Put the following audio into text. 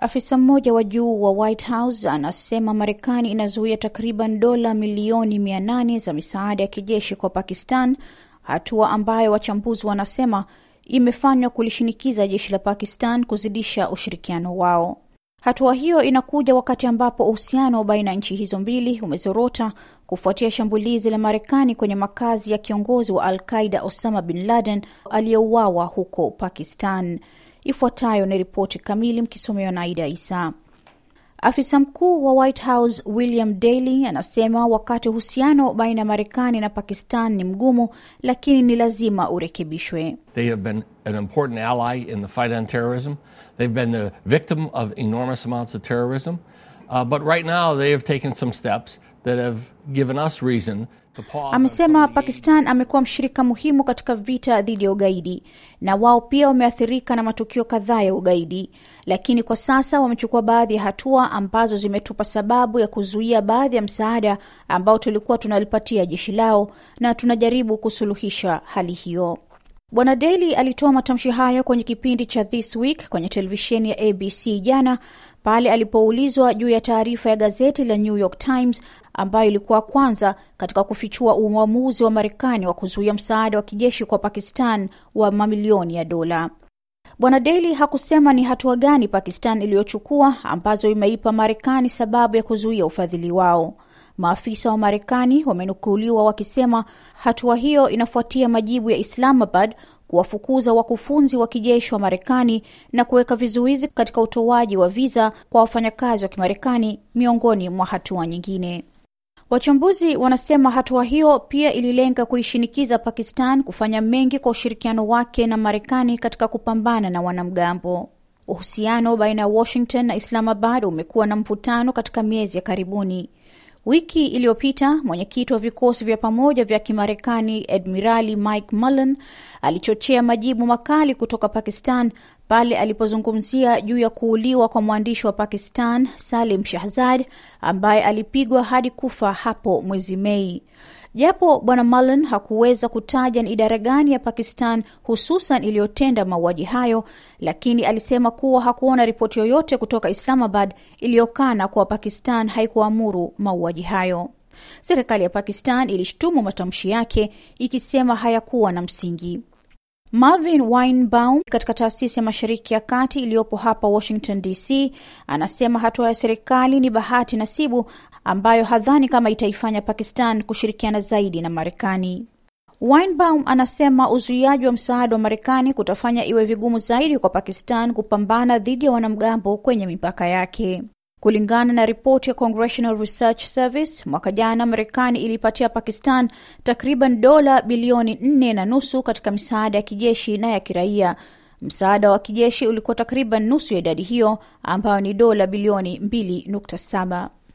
Afisa mmoja wa juu wa White House anasema Marekani inazuia takriban dola milioni mia nane za misaada ya kijeshi kwa Pakistan, hatua ambayo wachambuzi wanasema imefanywa kulishinikiza jeshi la Pakistan kuzidisha ushirikiano wao. Hatua hiyo inakuja wakati ambapo uhusiano baina ya nchi hizo mbili umezorota kufuatia shambulizi la Marekani kwenye makazi ya kiongozi wa Al Qaida Osama bin Laden aliyeuawa huko Pakistan. Ifuatayo ni ripoti kamili, mkisomewa na Aida Isa. Afisa mkuu wa White House William Daley anasema wakati uhusiano baina ya Marekani na Pakistan ni mgumu, lakini ni lazima urekebishwe. They have been an important ally in the fight on terrorism. They've been the victim of enormous amounts of terrorism. Uh, but right now they have taken some steps that have given us reason Amesema Pakistan amekuwa mshirika muhimu katika vita dhidi ya ugaidi na wao pia wameathirika na matukio kadhaa ya ugaidi, lakini kwa sasa wamechukua baadhi ya hatua ambazo zimetupa sababu ya kuzuia baadhi ya msaada ambao tulikuwa tunalipatia jeshi lao, na tunajaribu kusuluhisha hali hiyo. Bwana Daly alitoa matamshi hayo kwenye kipindi cha This Week kwenye televisheni ya ABC jana pale alipoulizwa juu ya taarifa ya gazeti la New York Times ambayo ilikuwa kwanza katika kufichua uamuzi wa Marekani wa kuzuia msaada wa kijeshi kwa Pakistan wa mamilioni ya dola. Bwana Daly hakusema ni hatua gani Pakistan iliyochukua ambazo imeipa Marekani sababu ya kuzuia ufadhili wao. Maafisa wa Marekani wamenukuliwa wakisema hatua hiyo inafuatia majibu ya Islamabad kuwafukuza wakufunzi wa kijeshi wa Marekani na kuweka vizuizi katika utoaji wa viza kwa wafanyakazi wa Kimarekani miongoni mwa hatua nyingine. Wachambuzi wanasema hatua hiyo pia ililenga kuishinikiza Pakistan kufanya mengi kwa ushirikiano wake na Marekani katika kupambana na wanamgambo. Uhusiano baina ya Washington na Islamabad umekuwa na mvutano katika miezi ya karibuni. Wiki iliyopita mwenyekiti wa vikosi vya pamoja vya Kimarekani Admirali Mike Mullen alichochea majibu makali kutoka Pakistan pale alipozungumzia juu ya kuuliwa kwa mwandishi wa Pakistan Salim Shahzad ambaye alipigwa hadi kufa hapo mwezi Mei. Japo bwana Mullen hakuweza kutaja ni idara gani ya Pakistan hususan iliyotenda mauaji hayo, lakini alisema kuwa hakuona ripoti yoyote kutoka Islamabad iliyokana kuwa Pakistan haikuamuru mauaji hayo. Serikali ya Pakistan ilishtumu matamshi yake ikisema hayakuwa na msingi. Marvin Weinbaum katika taasisi ya Mashariki ya Kati iliyopo hapa Washington DC anasema hatua ya serikali ni bahati nasibu ambayo hadhani kama itaifanya Pakistan kushirikiana zaidi na Marekani. winbaum anasema uzuiaji wa msaada wa Marekani kutafanya iwe vigumu zaidi kwa Pakistan kupambana dhidi ya wanamgambo kwenye mipaka yake. Kulingana na ripoti ya Congressional Research Service, mwaka jana Marekani ilipatia Pakistan takriban dola bilioni nne na nusu katika misaada ya kijeshi na ya kiraia. Msaada wa kijeshi ulikuwa takriban nusu ya idadi hiyo ambayo ni dola bilioni 2.7.